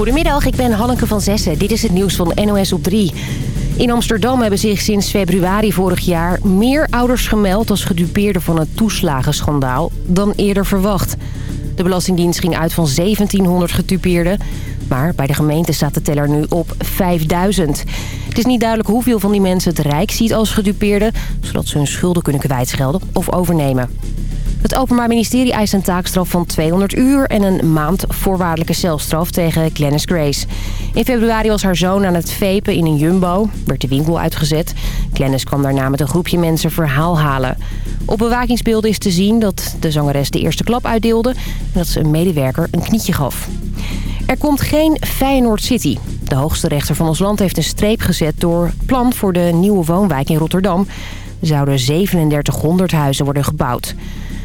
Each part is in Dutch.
Goedemiddag, ik ben Hanneke van Zessen. Dit is het nieuws van NOS op 3. In Amsterdam hebben zich sinds februari vorig jaar meer ouders gemeld... als gedupeerden van het toeslagenschandaal dan eerder verwacht. De Belastingdienst ging uit van 1700 gedupeerden. Maar bij de gemeente staat de teller nu op 5000. Het is niet duidelijk hoeveel van die mensen het Rijk ziet als gedupeerden... zodat ze hun schulden kunnen kwijtschelden of overnemen. Het Openbaar Ministerie eist een taakstraf van 200 uur... en een maand voorwaardelijke celstraf tegen Glennis Grace. In februari was haar zoon aan het vepen in een jumbo. Werd de winkel uitgezet. Glennis kwam daarna met een groepje mensen verhaal halen. Op bewakingsbeelden is te zien dat de zangeres de eerste klap uitdeelde... en dat ze een medewerker een knietje gaf. Er komt geen Feyenoord City. De hoogste rechter van ons land heeft een streep gezet door plan voor de nieuwe woonwijk in Rotterdam. Er zouden 3700 huizen worden gebouwd.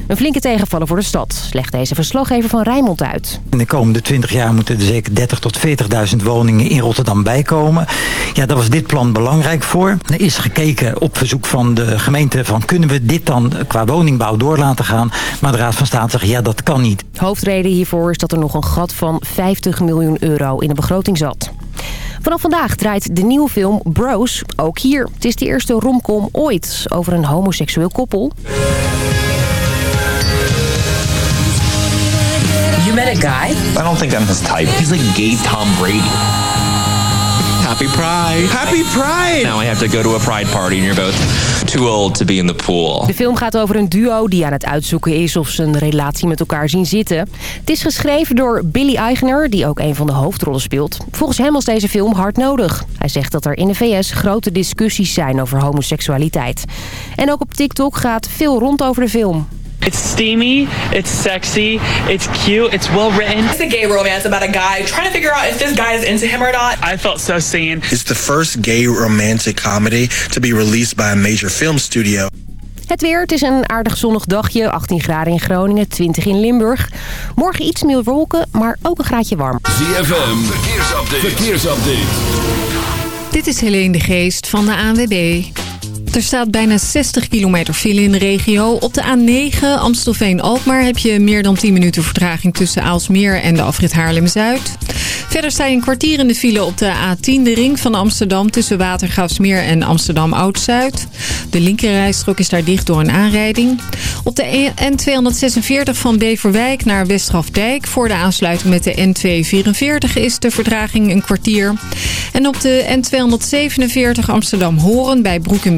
Een flinke tegenvallen voor de stad, legt deze verslaggever van Rijnmond uit. In de komende 20 jaar moeten er zeker 30.000 tot 40.000 woningen in Rotterdam bijkomen. Ja, daar was dit plan belangrijk voor. Er is gekeken op verzoek van de gemeente van kunnen we dit dan qua woningbouw door laten gaan. Maar de Raad van State zegt ja, dat kan niet. Hoofdreden hiervoor is dat er nog een gat van 50 miljoen euro in de begroting zat. Vanaf vandaag draait de nieuwe film Bros ook hier. Het is de eerste romcom ooit over een homoseksueel koppel. Met a guy? I don't think I'm his type. He's like gay Tom Brady. Happy Pride. Happy Pride! Now I have to go to a Pride party and you're both too old to be in the pool. De film gaat over een duo die aan het uitzoeken is of ze een relatie met elkaar zien zitten. Het is geschreven door Billy Eichner, die ook een van de hoofdrollen speelt. Volgens hem was deze film hard nodig. Hij zegt dat er in de VS grote discussies zijn over homoseksualiteit. En ook op TikTok gaat veel rond over de film. It's steamy, it's sexy, it's cute, it's well written. It's a gay romance about a guy trying to figure out if this guy is into him or not. I felt so seen. It's the first gay romantic comedy to be released by a major film studio. Het weer, het is een aardig zonnig dagje. 18 graden in Groningen, 20 in Limburg. Morgen iets meer wolken, maar ook een graadje warm. ZFM, verkeersupdate. verkeersupdate. Dit is Helene de Geest van de ANWB. Er staat bijna 60 kilometer file in de regio. Op de A9 Amstelveen-Alkmaar heb je meer dan 10 minuten vertraging tussen Aalsmeer en de afrit Haarlem-Zuid. Verder sta je een kwartier in de file op de A10, de ring van Amsterdam tussen Watergraafsmeer en Amsterdam-Oud-Zuid. De linkerrijstrook is daar dicht door een aanrijding. Op de N246 van Beverwijk naar Westgrafdijk voor de aansluiting met de N244 is de vertraging een kwartier. En op de N247 Amsterdam-Horen bij Broek in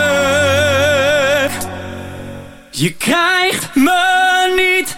Je krijgt me niet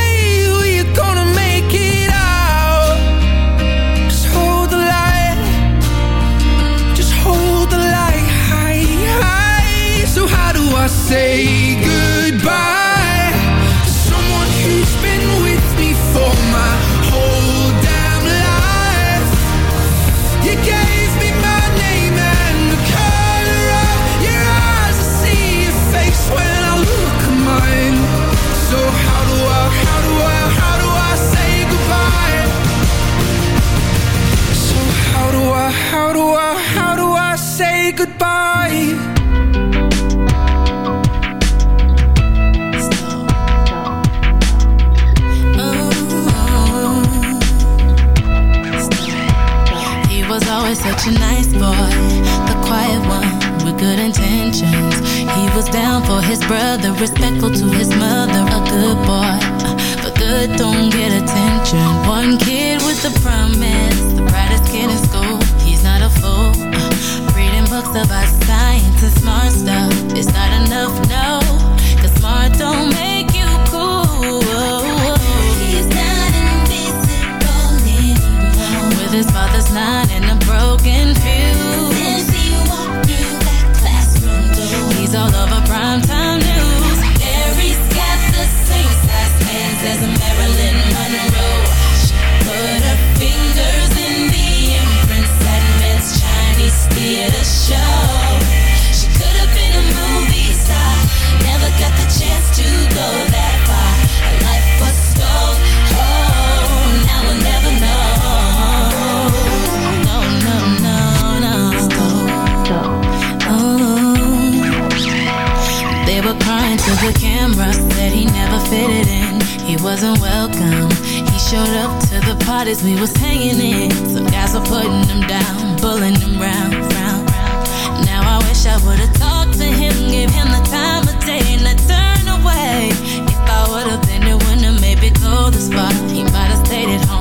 such a nice boy, the quiet one with good intentions. He was down for his brother, respectful to his mother, a good boy. But good don't camera said he never fitted in. He wasn't welcome. He showed up to the parties we was hanging in. Some guys were putting him down, pulling him round, round, round. Now I wish I would've talked to him Gave him the time of day and I turned away. If I would've been it wouldn't have made go this far He might've stayed at home.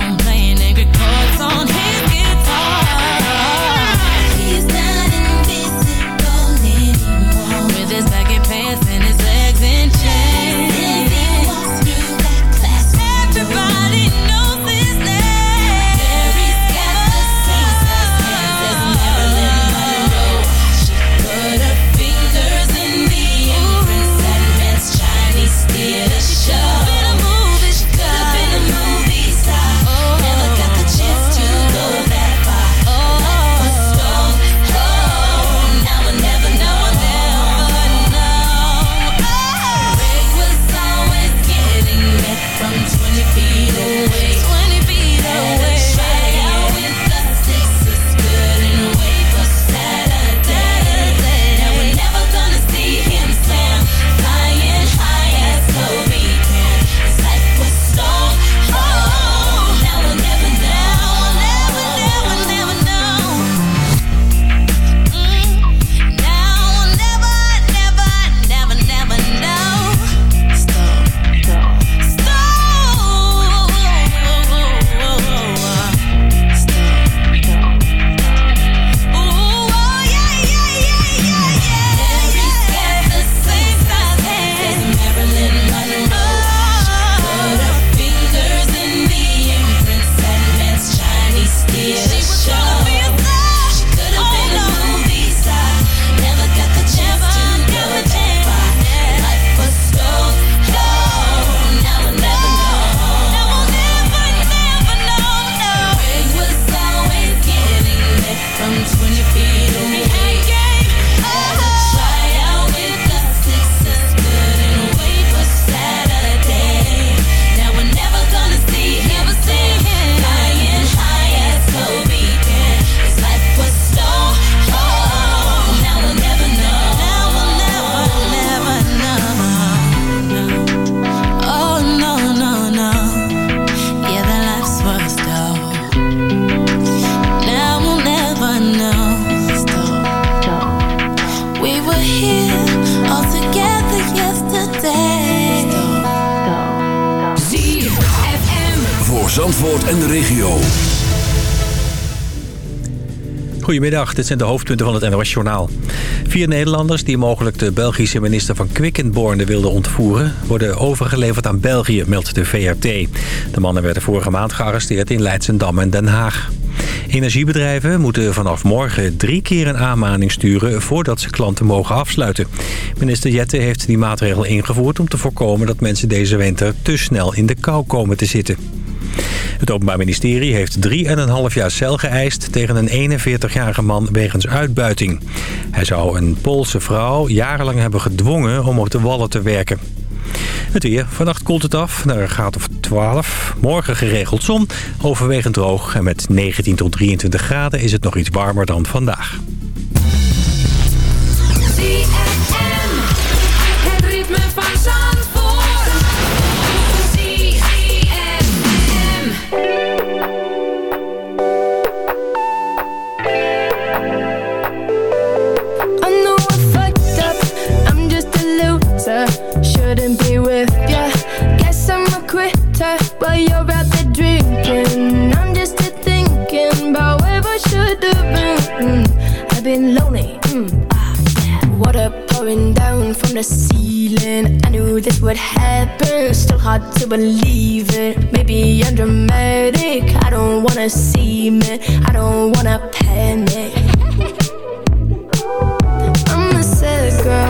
Zandvoort en de regio. Goedemiddag, dit zijn de hoofdpunten van het NOS-journaal. Vier Nederlanders die mogelijk de Belgische minister van Quickenborne wilden ontvoeren... worden overgeleverd aan België, meldt de VRT. De mannen werden vorige maand gearresteerd in Leidsendam en Den Haag. Energiebedrijven moeten vanaf morgen drie keer een aanmaning sturen... voordat ze klanten mogen afsluiten. Minister Jette heeft die maatregel ingevoerd om te voorkomen... dat mensen deze winter te snel in de kou komen te zitten. Het Openbaar Ministerie heeft 3,5 jaar cel geëist tegen een 41-jarige man wegens uitbuiting. Hij zou een Poolse vrouw jarenlang hebben gedwongen om op de wallen te werken. Het weer. Vannacht koelt het af naar een graad of 12. Morgen geregeld zon, overwegend droog. En met 19 tot 23 graden is het nog iets warmer dan vandaag. Been lonely. Mm, ah. Water pouring down from the ceiling. I knew this would happen. Still hard to believe it. Maybe I'm dramatic. I don't wanna see me. I don't wanna panic. I'm a sad girl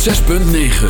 106.9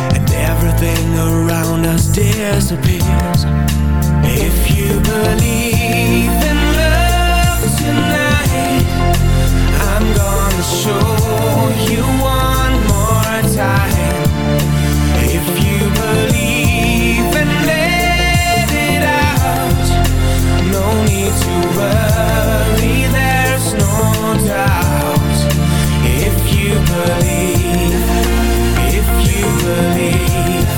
everything around us disappears. If you believe in love tonight I'm gonna show you one more time. If you believe and let it out No need to worry, there's no doubt. If you believe, if you believe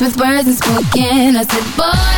with words and spoken. I said, boy.